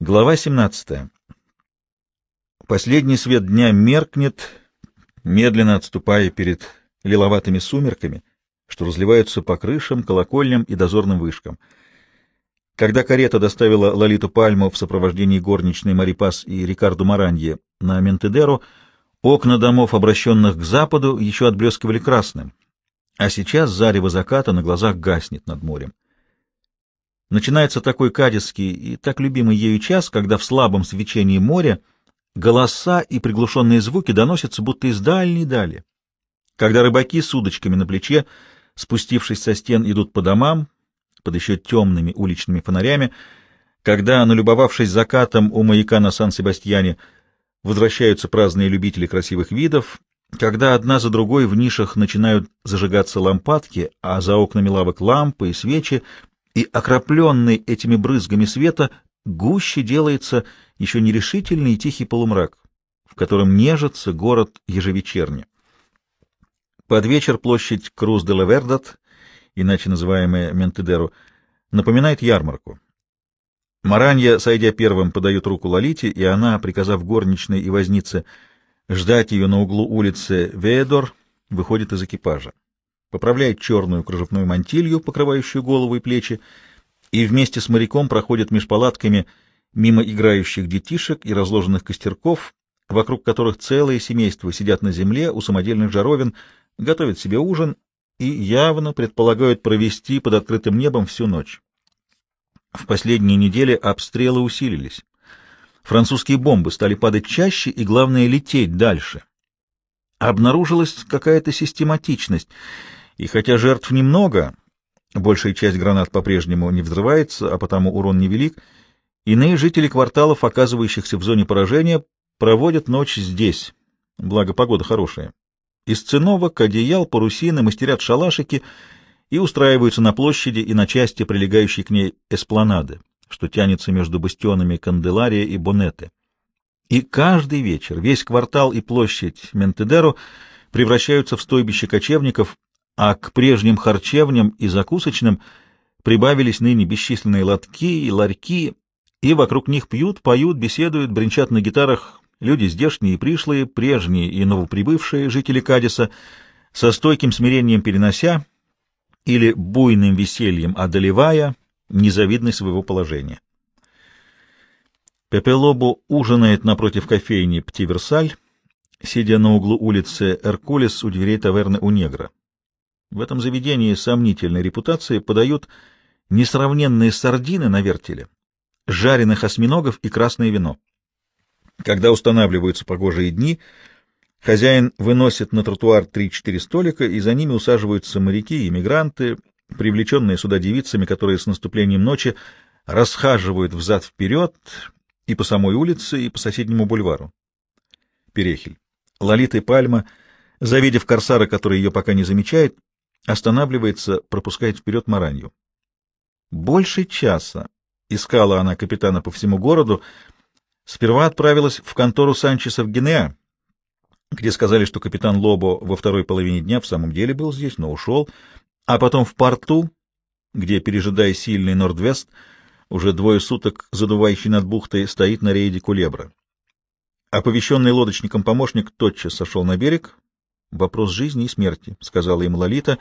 Глава 17. Последний свет дня меркнет, медленно отступая перед лиловатыми сумерками, что разливаются по крышам, колокольням и дозорным вышкам. Когда карета доставила Лолиту Пальму в сопровождении горничной Марипас и Рикарду Маранье на Ментедеру, окна домов, обращенных к западу, еще отблескивали красным, а сейчас зарево заката на глазах гаснет над морем. Начинается такой кадисский и так любимый ею час, когда в слабом свечении моря голоса и приглушенные звуки доносятся будто из дальней дали. Когда рыбаки с удочками на плече, спустившись со стен, идут по домам, под еще темными уличными фонарями, когда, налюбовавшись закатом у маяка на Сан-Себастьяне, возвращаются праздные любители красивых видов, когда одна за другой в нишах начинают зажигаться лампадки, а за окнами лавок лампы и свечи, и, окропленный этими брызгами света, гуще делается еще нерешительный и тихий полумрак, в котором нежится город ежевечерне. Под вечер площадь Круз де Лавердат, иначе называемая Ментедеру, напоминает ярмарку. Маранья, сойдя первым, подает руку Лолите, и она, приказав горничной и вознице ждать ее на углу улицы Ведор, выходит из экипажа поправляет черную кружевную мантилью, покрывающую голову и плечи, и вместе с моряком проходит меж палатками мимо играющих детишек и разложенных костерков, вокруг которых целые семейства сидят на земле у самодельных жаровин, готовят себе ужин и явно предполагают провести под открытым небом всю ночь. В последние недели обстрелы усилились. Французские бомбы стали падать чаще и, главное, лететь дальше. Обнаружилась какая-то систематичность — и хотя жертв немного, большая часть гранат по-прежнему не взрывается, а потому урон невелик, иные жители кварталов, оказывающихся в зоне поражения, проводят ночь здесь, благо погода хорошая. Из циновок, одеял, парусины мастерят шалашики и устраиваются на площади и на части, прилегающей к ней эспланады, что тянется между бастионами Канделария и Бонеты. И каждый вечер весь квартал и площадь Ментедеро превращаются в стойбище кочевников, а к прежним харчевням и закусочным прибавились ныне бесчисленные лотки и ларьки, и вокруг них пьют, поют, беседуют, бренчат на гитарах люди здешние и пришлые, прежние и новоприбывшие жители Кадиса, со стойким смирением перенося или буйным весельем одолевая незавидность своего положения. Пепелобу ужинает напротив кофейни Птиверсаль, сидя на углу улицы Эркулес у дверей таверны у негра. В этом заведении сомнительной репутации подают несравненные сардины на вертеле, жареных осьминогов и красное вино. Когда устанавливаются погожие дни, хозяин выносит на тротуар три-четыре столика, и за ними усаживаются моряки и иммигранты, привлеченные сюда девицами, которые с наступлением ночи расхаживают взад-вперед и по самой улице, и по соседнему бульвару. Перехель. Лолита и Пальма, завидев корсара, который ее пока не замечает, Останавливается, пропускает вперед Маранью. Больше часа искала она капитана по всему городу. Сперва отправилась в контору Санчеса в Гинеа, где сказали, что капитан Лобо во второй половине дня в самом деле был здесь, но ушел, а потом в порту, где, пережидая сильный Нордвест, уже двое суток задувающий над бухтой стоит на рейде Кулебра. Оповещенный лодочником помощник тотчас сошел на берег, Вопрос жизни и смерти, — сказала им Лолита,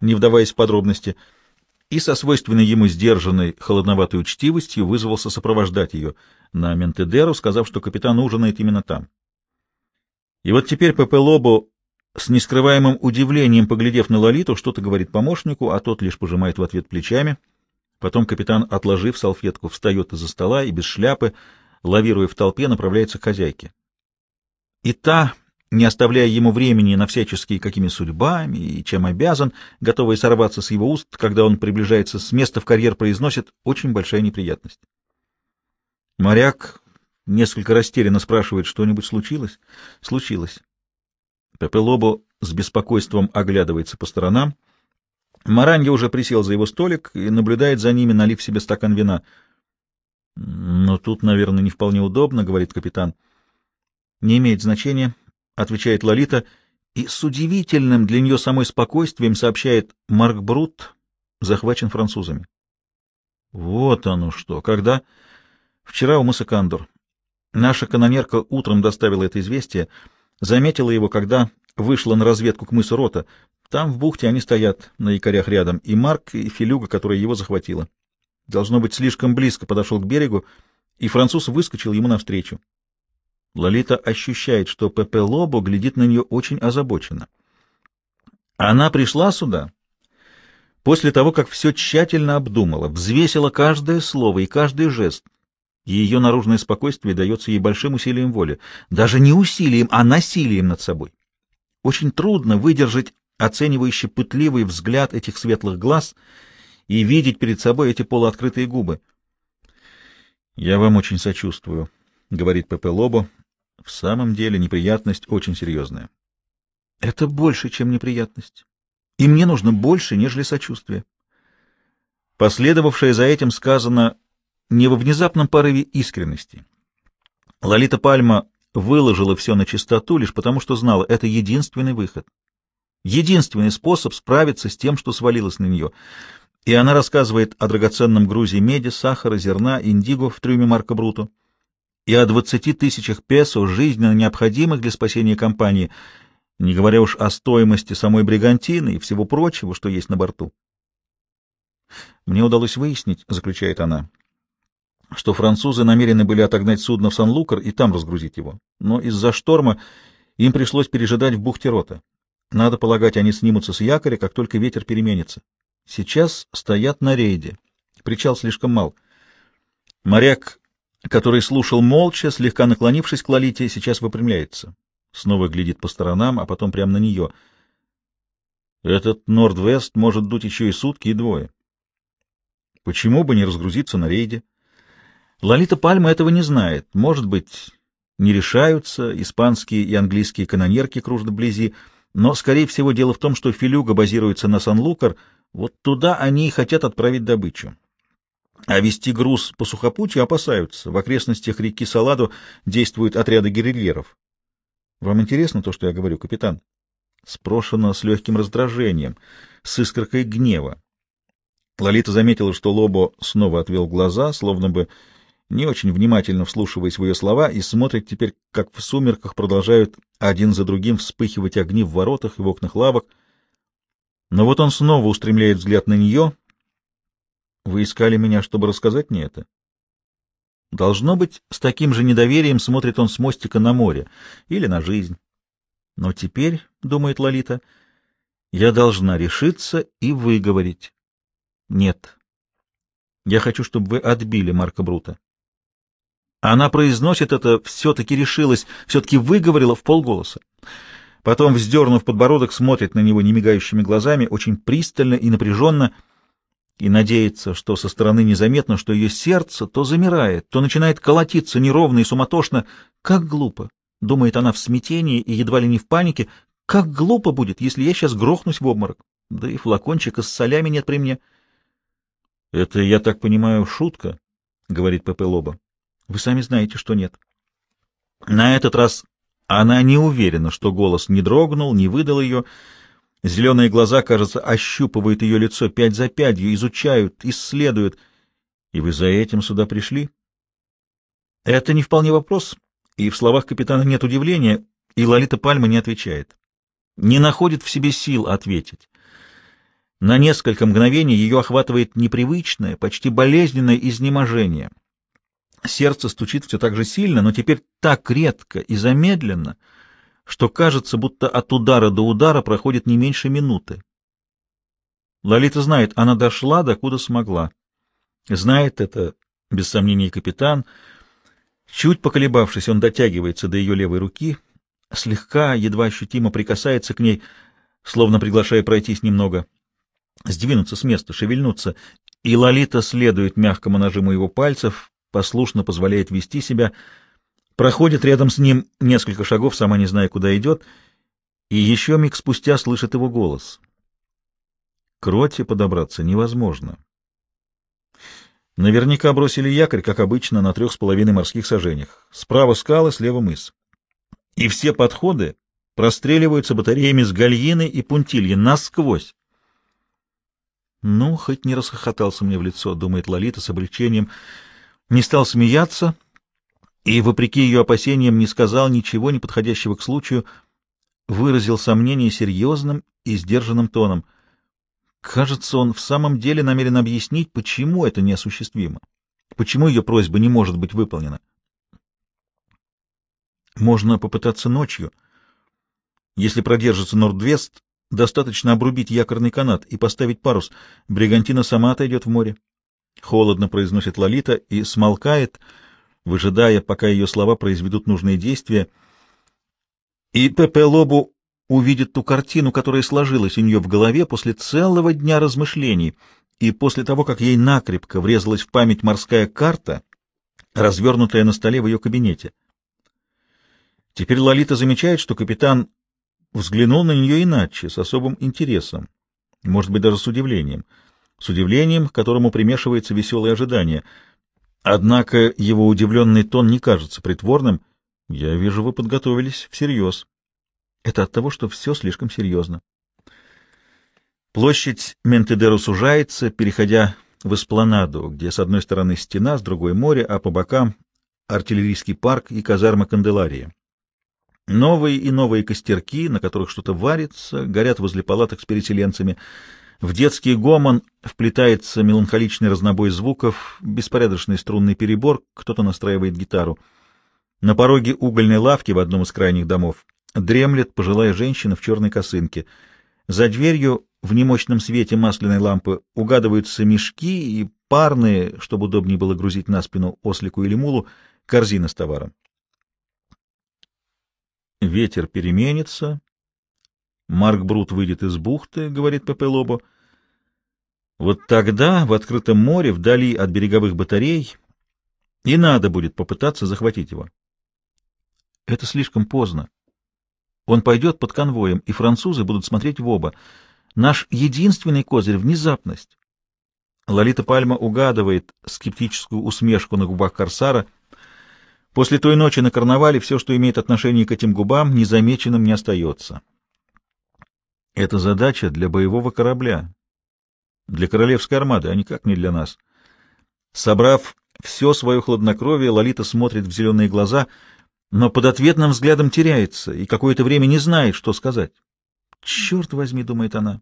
не вдаваясь в подробности, и со свойственной ему сдержанной, холодноватой учтивостью вызвался сопровождать ее на Ментедеру, сказав, что капитан ужинает именно там. И вот теперь Пепе Лобо, с нескрываемым удивлением поглядев на Лолиту, что-то говорит помощнику, а тот лишь пожимает в ответ плечами. Потом капитан, отложив салфетку, встает из-за стола и без шляпы, лавируя в толпе, направляется к хозяйке. И та, не оставляя ему времени на всяческие какими судьбами и чем обязан, готовый сорваться с его уст, когда он приближается с места в карьер, произносит очень большая неприятность. Моряк несколько растерянно спрашивает, что-нибудь случилось? Случилось. Пепе с беспокойством оглядывается по сторонам. Маранья уже присел за его столик и наблюдает за ними, налив себе стакан вина. — Но тут, наверное, не вполне удобно, — говорит капитан. — Не имеет значения, отвечает Лолита, и с удивительным для нее самой спокойствием сообщает Марк Брут захвачен французами. Вот оно что. Когда? Вчера у мыса Кандор. Наша канонерка утром доставила это известие, заметила его, когда вышла на разведку к мысу Рота. Там, в бухте, они стоят на якорях рядом, и Марк, и Филюга, которая его захватила. Должно быть, слишком близко подошел к берегу, и француз выскочил ему навстречу. Лолита ощущает, что Пепе Лобо глядит на нее очень озабоченно. Она пришла сюда после того, как все тщательно обдумала, взвесила каждое слово и каждый жест. Ее наружное спокойствие дается ей большим усилием воли, даже не усилием, а насилием над собой. Очень трудно выдержать оценивающий пытливый взгляд этих светлых глаз и видеть перед собой эти полуоткрытые губы. «Я вам очень сочувствую», — говорит Пепе Лобо. «В самом деле неприятность очень серьезная». «Это больше, чем неприятность. И мне нужно больше, нежели сочувствие». Последовавшее за этим сказано не во внезапном порыве искренности. Лолита Пальма выложила все на чистоту лишь потому, что знала, это единственный выход. Единственный способ справиться с тем, что свалилось на нее. И она рассказывает о драгоценном грузе меди, сахара, зерна, индиго в трюме Марка Бруту и о двадцати тысячах песо, жизненно необходимых для спасения компании, не говоря уж о стоимости самой бригантины и всего прочего, что есть на борту. «Мне удалось выяснить», — заключает она, — что французы намерены были отогнать судно в Сан-Лукар и там разгрузить его, но из-за шторма им пришлось пережидать в бухте Рота. Надо полагать, они снимутся с якоря, как только ветер переменится. Сейчас стоят на рейде. Причал слишком мал. Моряк, который слушал молча, слегка наклонившись к Лолите, сейчас выпрямляется. Снова глядит по сторонам, а потом прямо на нее. Этот Норд-Вест может дуть еще и сутки, и двое. Почему бы не разгрузиться на рейде? Лолита Пальма этого не знает. Может быть, не решаются, испанские и английские канонерки кружат вблизи, но, скорее всего, дело в том, что Филюга базируется на Сан-Лукар, вот туда они и хотят отправить добычу. А вести груз по сухопутью опасаются. В окрестностях реки Саладу действуют отряды гирильеров. Вам интересно то, что я говорю, капитан? Спрошено с легким раздражением, с искоркой гнева. Лолита заметила, что Лобо снова отвел глаза, словно бы не очень внимательно вслушиваясь в ее слова, и смотрит теперь, как в сумерках продолжают один за другим вспыхивать огни в воротах и в окнах лавок. Но вот он снова устремляет взгляд на нее. Вы искали меня, чтобы рассказать мне это? Должно быть, с таким же недоверием смотрит он с мостика на море или на жизнь. Но теперь, — думает Лолита, — я должна решиться и выговорить. Нет. Я хочу, чтобы вы отбили Марка Брута. Она произносит это, все-таки решилась, все-таки выговорила в полголоса. Потом, вздернув подбородок, смотрит на него немигающими глазами, очень пристально и напряженно, и надеется, что со стороны незаметно, что ее сердце то замирает, то начинает колотиться неровно и суматошно. Как глупо! — думает она в смятении и едва ли не в панике. Как глупо будет, если я сейчас грохнусь в обморок. Да и флакончика с солями нет при мне. — Это, я так понимаю, шутка, — говорит Пепе Лоба. Вы сами знаете, что нет. На этот раз она не уверена, что голос не дрогнул, не выдал ее. Зеленые глаза, кажется, ощупывают ее лицо пять за пятью, изучают, исследуют. И вы за этим сюда пришли? Это не вполне вопрос, и в словах капитана нет удивления, и Лолита Пальма не отвечает. Не находит в себе сил ответить. На несколько мгновений ее охватывает непривычное, почти болезненное изнеможение. Сердце стучит все так же сильно, но теперь так редко и замедленно, что кажется, будто от удара до удара проходит не меньше минуты. Лолита знает, она дошла, докуда смогла. Знает это, без сомнений, капитан. Чуть поколебавшись, он дотягивается до ее левой руки, слегка, едва ощутимо прикасается к ней, словно приглашая пройтись немного, сдвинуться с места, шевельнуться, и Лолита следует мягкому нажиму его пальцев, послушно позволяет вести себя, проходит рядом с ним несколько шагов, сама не зная, куда идет, и еще миг спустя слышит его голос. К роте подобраться невозможно. Наверняка бросили якорь, как обычно, на трех с половиной морских сажениях. Справа скалы, слева мыс. И все подходы простреливаются батареями с гальины и пунтильи насквозь. Ну, хоть не расхохотался мне в лицо, думает Лолита с облегчением, — Не стал смеяться и, вопреки ее опасениям, не сказал ничего неподходящего к случаю, выразил сомнение серьезным и сдержанным тоном. Кажется, он в самом деле намерен объяснить, почему это неосуществимо, почему ее просьба не может быть выполнена. Можно попытаться ночью. Если продержится Нордвест, достаточно обрубить якорный канат и поставить парус. Бригантина сама отойдет в море. Холодно произносит Лолита и смолкает, выжидая, пока ее слова произведут нужные действия. И Пепе Лобу увидит ту картину, которая сложилась у нее в голове после целого дня размышлений и после того, как ей накрепко врезалась в память морская карта, развернутая на столе в ее кабинете. Теперь Лолита замечает, что капитан взглянул на нее иначе, с особым интересом, может быть, даже с удивлением, с удивлением, к которому примешивается веселое ожидание. Однако его удивленный тон не кажется притворным. «Я вижу, вы подготовились всерьез». Это от того, что все слишком серьезно. Площадь Ментедеру сужается, переходя в эспланаду, где с одной стороны стена, с другой море, а по бокам артиллерийский парк и казарма Канделария. Новые и новые костерки, на которых что-то варится, горят возле палаток с переселенцами. В детский гомон вплетается меланхоличный разнобой звуков, беспорядочный струнный перебор, кто-то настраивает гитару. На пороге угольной лавки в одном из крайних домов дремлет пожилая женщина в черной косынке. За дверью в немощном свете масляной лампы угадываются мешки и парные, чтобы удобнее было грузить на спину ослику или мулу, корзины с товаром. Ветер переменится. Марк Брут выйдет из бухты, говорит Пепе Лобо. Вот тогда в открытом море, вдали от береговых батарей, и надо будет попытаться захватить его. Это слишком поздно. Он пойдет под конвоем, и французы будут смотреть в оба. Наш единственный козырь — внезапность. Лолита Пальма угадывает скептическую усмешку на губах Корсара — После той ночи на карнавале все, что имеет отношение к этим губам, незамеченным не остается. Это задача для боевого корабля, для королевской армады, а никак не для нас. Собрав все свое хладнокровие, Лолита смотрит в зеленые глаза, но под ответным взглядом теряется и какое-то время не знает, что сказать. «Черт возьми», — думает она,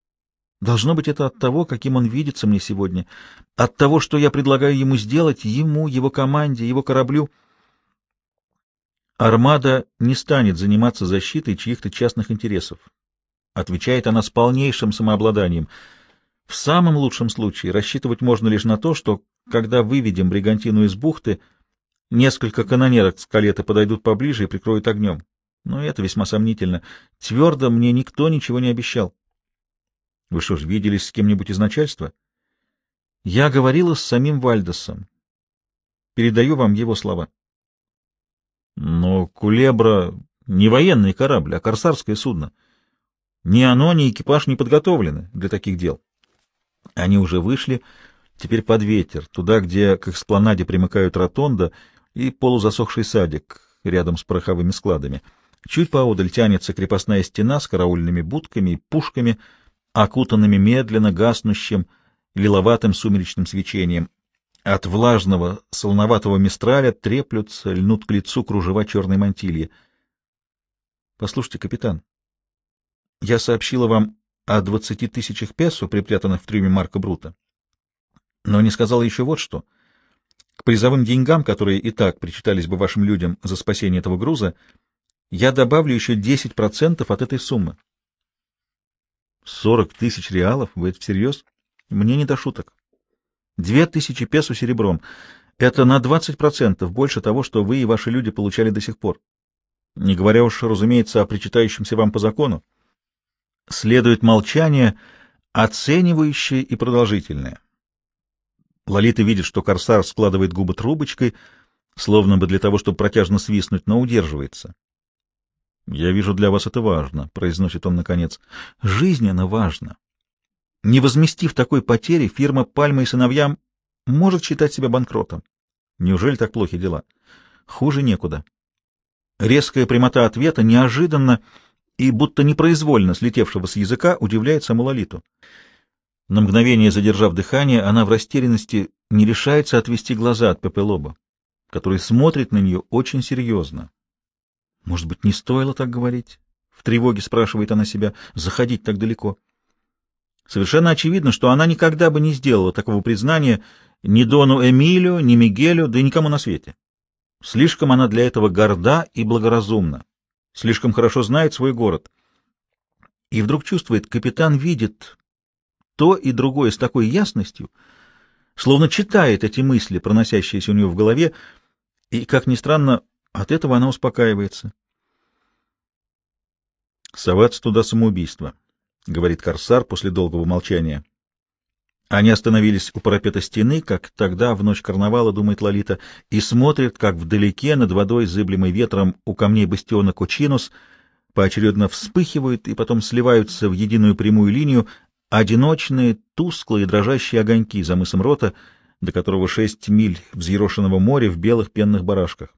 — «должно быть это от того, каким он видится мне сегодня, от того, что я предлагаю ему сделать, ему, его команде, его кораблю». Армада не станет заниматься защитой чьих-то частных интересов. Отвечает она с полнейшим самообладанием. В самом лучшем случае рассчитывать можно лишь на то, что, когда выведем бригантину из бухты, несколько канонерок с калета подойдут поближе и прикроют огнем. Но это весьма сомнительно. Твердо мне никто ничего не обещал. Вы что ж, виделись с кем-нибудь из начальства? Я говорила с самим Вальдесом. Передаю вам его слова. Но «Кулебра» — не военный корабль, а корсарское судно. Ни оно, ни экипаж не подготовлены для таких дел. Они уже вышли, теперь под ветер, туда, где к экспланаде примыкают ротонда и полузасохший садик рядом с пороховыми складами. Чуть поодаль тянется крепостная стена с караульными будками и пушками, окутанными медленно гаснущим лиловатым сумеречным свечением. От влажного, солоноватого мистраля треплются, льнут к лицу кружева черной мантильи. Послушайте, капитан, я сообщила вам о двадцати тысячах песо, припрятанных в трюме Марка Брута. Но не сказала еще вот что. К призовым деньгам, которые и так причитались бы вашим людям за спасение этого груза, я добавлю еще десять процентов от этой суммы. Сорок тысяч реалов? Вы это всерьез? Мне не до шуток. Две тысячи песо серебром. Это на 20% больше того, что вы и ваши люди получали до сих пор. Не говоря уж, разумеется, о причитающемся вам по закону. Следует молчание, оценивающее и продолжительное. Лолита видит, что корсар складывает губы трубочкой, словно бы для того, чтобы протяжно свистнуть, но удерживается. «Я вижу, для вас это важно», — произносит он наконец. «Жизненно важно. Не возместив такой потери, фирма «Пальма и сыновьям» может считать себя банкротом. Неужели так плохи дела? Хуже некуда. Резкая прямота ответа неожиданно и будто непроизвольно слетевшего с языка удивляет саму Лолиту. На мгновение задержав дыхание, она в растерянности не решается отвести глаза от Пепе Лоба, который смотрит на нее очень серьезно. Может быть, не стоило так говорить? В тревоге спрашивает она себя, заходить так далеко. Совершенно очевидно, что она никогда бы не сделала такого признания ни Дону Эмилию, ни Мигелю, да и никому на свете. Слишком она для этого горда и благоразумна, слишком хорошо знает свой город. И вдруг чувствует, капитан видит то и другое с такой ясностью, словно читает эти мысли, проносящиеся у нее в голове, и, как ни странно, от этого она успокаивается. «Соваться туда самоубийство», — говорит Корсар после долгого молчания. Они остановились у парапета стены, как тогда, в ночь карнавала, думает Лолита, и смотрят, как вдалеке, над водой, зыблемой ветром, у камней бастиона Кочинус, поочередно вспыхивают и потом сливаются в единую прямую линию, Одиночные, тусклые, дрожащие огоньки за мысом Рота, до которого шесть миль взъерошенного моря в белых пенных барашках.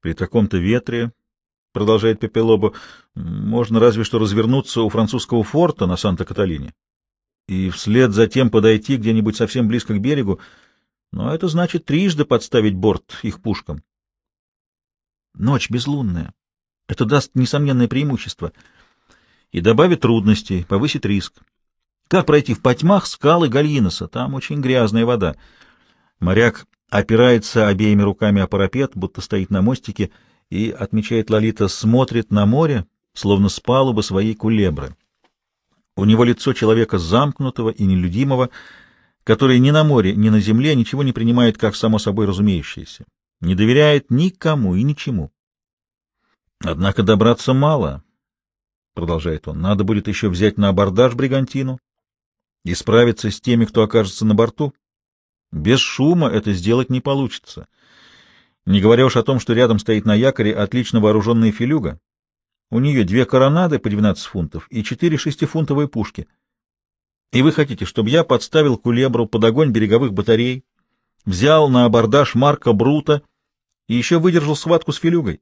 При таком-то ветре, — продолжает Пепелобо, — можно разве что развернуться у французского форта на Санта-Каталине и вслед за тем подойти где-нибудь совсем близко к берегу, но это значит трижды подставить борт их пушкам. Ночь безлунная. Это даст несомненное преимущество — и добавит трудностей, повысит риск. Как пройти в потьмах скалы Гальиноса? Там очень грязная вода. Моряк опирается обеими руками о парапет, будто стоит на мостике, и, отмечает Лолита, смотрит на море, словно с палубы своей кулебры. У него лицо человека замкнутого и нелюдимого, который ни на море, ни на земле ничего не принимает как само собой разумеющееся, не доверяет никому и ничему. Однако добраться мало, — продолжает он, — надо будет еще взять на абордаж бригантину и справиться с теми, кто окажется на борту. Без шума это сделать не получится. Не говоря уж о том, что рядом стоит на якоре отлично вооруженная филюга. У нее две коронады по 12 фунтов и четыре шестифунтовые пушки. И вы хотите, чтобы я подставил кулебру под огонь береговых батарей, взял на абордаж Марка Брута и еще выдержал схватку с филюгой?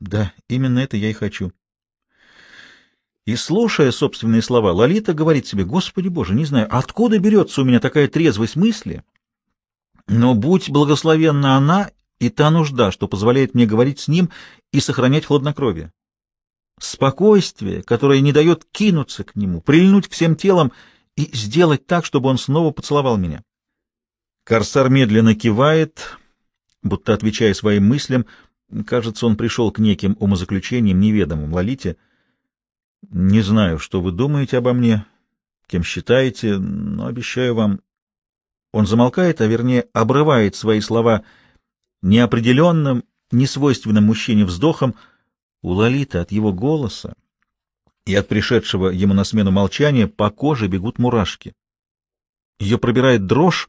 Да, именно это я и хочу. И, слушая собственные слова, Лолита говорит себе, «Господи Боже, не знаю, откуда берется у меня такая трезвость мысли, но будь благословенна она и та нужда, что позволяет мне говорить с ним и сохранять хладнокровие. Спокойствие, которое не дает кинуться к нему, прильнуть всем телом и сделать так, чтобы он снова поцеловал меня». Корсар медленно кивает, будто отвечая своим мыслям, кажется, он пришел к неким умозаключениям, неведомым Лолите — не знаю, что вы думаете обо мне, кем считаете, но обещаю вам... Он замолкает, а вернее обрывает свои слова неопределенным, несвойственным мужчине вздохом. У Лолиты от его голоса и от пришедшего ему на смену молчания по коже бегут мурашки. Ее пробирает дрожь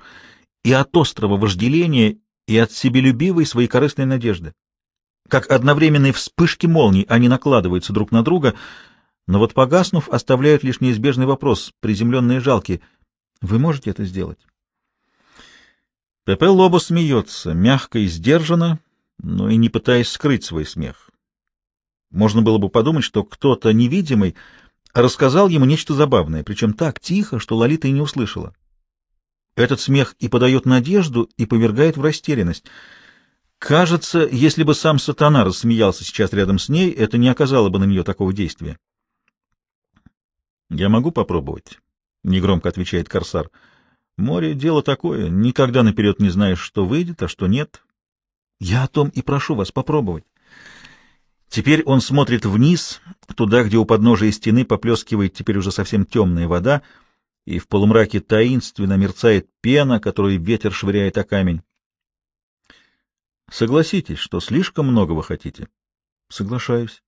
и от острого вожделения, и от себелюбивой своей корыстной надежды. Как одновременные вспышки молний они накладываются друг на друга — но вот погаснув, оставляют лишь неизбежный вопрос, приземленный и жалкий. Вы можете это сделать? Пепе Лобо смеется, мягко и сдержанно, но и не пытаясь скрыть свой смех. Можно было бы подумать, что кто-то невидимый рассказал ему нечто забавное, причем так тихо, что Лолита и не услышала. Этот смех и подает надежду, и повергает в растерянность. Кажется, если бы сам сатана рассмеялся сейчас рядом с ней, это не оказало бы на нее такого действия. «Я могу попробовать?» — негромко отвечает Корсар. «Море — дело такое. Никогда наперед не знаешь, что выйдет, а что нет. Я о том и прошу вас попробовать». Теперь он смотрит вниз, туда, где у подножия стены поплескивает теперь уже совсем темная вода, и в полумраке таинственно мерцает пена, которую ветер швыряет о камень. Согласитесь, что слишком много вы хотите? Соглашаюсь.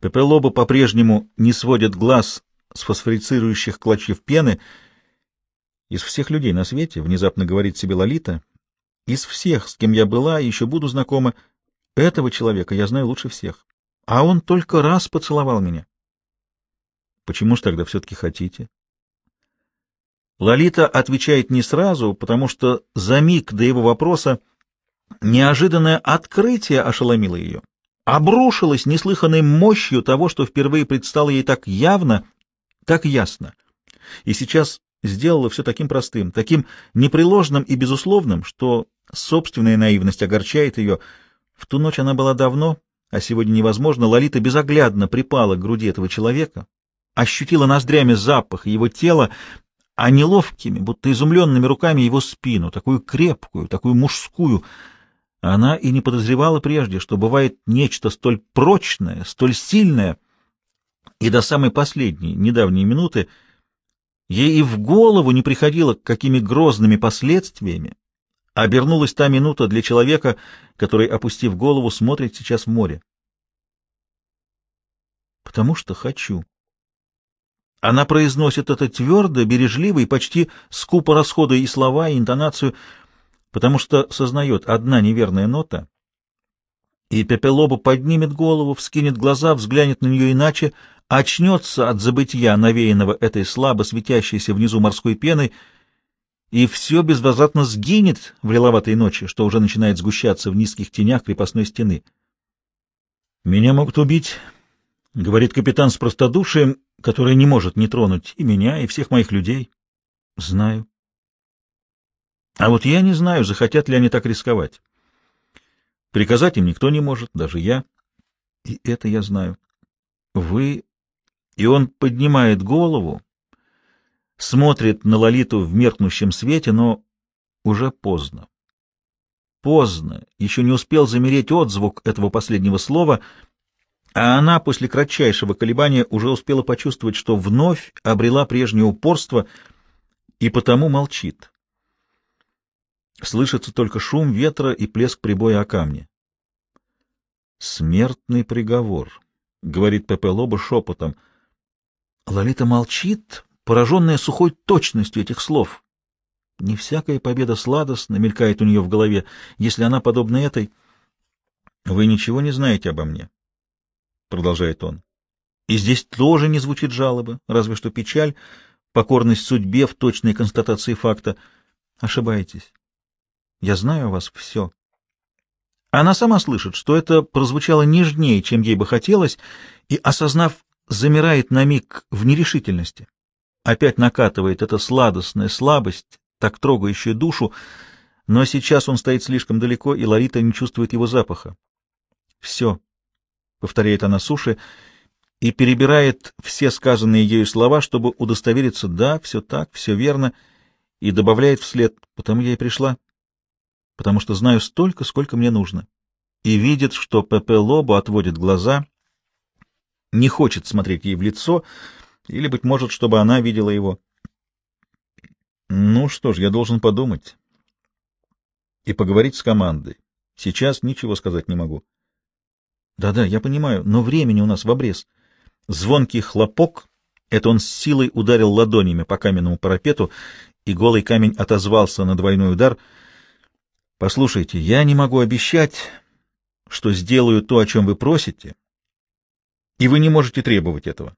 Пепе Лобо по-прежнему не сводит глаз с фосфорицирующих клочьев пены. Из всех людей на свете, внезапно говорит себе Лолита, из всех, с кем я была и еще буду знакома, этого человека я знаю лучше всех. А он только раз поцеловал меня. Почему ж тогда все-таки хотите? Лолита отвечает не сразу, потому что за миг до его вопроса неожиданное открытие ошеломило ее обрушилась неслыханной мощью того, что впервые предстало ей так явно так ясно. И сейчас сделала все таким простым, таким непреложным и безусловным, что собственная наивность огорчает ее. В ту ночь она была давно, а сегодня невозможно. Лолита безоглядно припала к груди этого человека, ощутила ноздрями запах его тела, а неловкими, будто изумленными руками его спину, такую крепкую, такую мужскую. Она и не подозревала прежде, что бывает нечто столь прочное, столь сильное, и до самой последней, недавней минуты ей и в голову не приходило, какими грозными последствиями обернулась та минута для человека, который, опустив голову, смотрит сейчас в море. «Потому что хочу». Она произносит это твердо, бережливо и почти скупо расходуя и слова, и интонацию, потому что сознает одна неверная нота, и Пепелоба поднимет голову, вскинет глаза, взглянет на нее иначе, очнется от забытья, навеянного этой слабо светящейся внизу морской пеной, и все безвозвратно сгинет в лиловатой ночи, что уже начинает сгущаться в низких тенях крепостной стены. «Меня могут убить», — говорит капитан с простодушием, который не может не тронуть и меня, и всех моих людей. «Знаю». А вот я не знаю, захотят ли они так рисковать. Приказать им никто не может, даже я. И это я знаю. Вы... И он поднимает голову, смотрит на Лолиту в меркнущем свете, но уже поздно. Поздно, еще не успел замереть отзвук этого последнего слова, а она после кратчайшего колебания уже успела почувствовать, что вновь обрела прежнее упорство и потому молчит. Слышится только шум ветра и плеск прибоя о камне. «Смертный приговор», — говорит Пепе Лоба шепотом. Лолита молчит, пораженная сухой точностью этих слов. Не всякая победа сладостна, мелькает у нее в голове, если она подобна этой. — Вы ничего не знаете обо мне, — продолжает он. И здесь тоже не звучит жалобы, разве что печаль, покорность судьбе в точной констатации факта. Ошибаетесь. Я знаю о вас все. Она сама слышит, что это прозвучало нежнее, чем ей бы хотелось, и, осознав, замирает на миг в нерешительности. Опять накатывает эта сладостная слабость, так трогающая душу, но сейчас он стоит слишком далеко, и Ларита не чувствует его запаха. «Все», — повторяет она суши, и перебирает все сказанные ею слова, чтобы удостовериться, да, все так, все верно, и добавляет вслед, потому я и пришла, потому что знаю столько, сколько мне нужно. И видит, что Пепе Лобо отводит глаза, не хочет смотреть ей в лицо, — или, быть может, чтобы она видела его. Ну что ж, я должен подумать и поговорить с командой. Сейчас ничего сказать не могу. Да-да, я понимаю, но времени у нас в обрез. Звонкий хлопок — это он с силой ударил ладонями по каменному парапету, и голый камень отозвался на двойной удар. Послушайте, я не могу обещать, что сделаю то, о чем вы просите, и вы не можете требовать этого.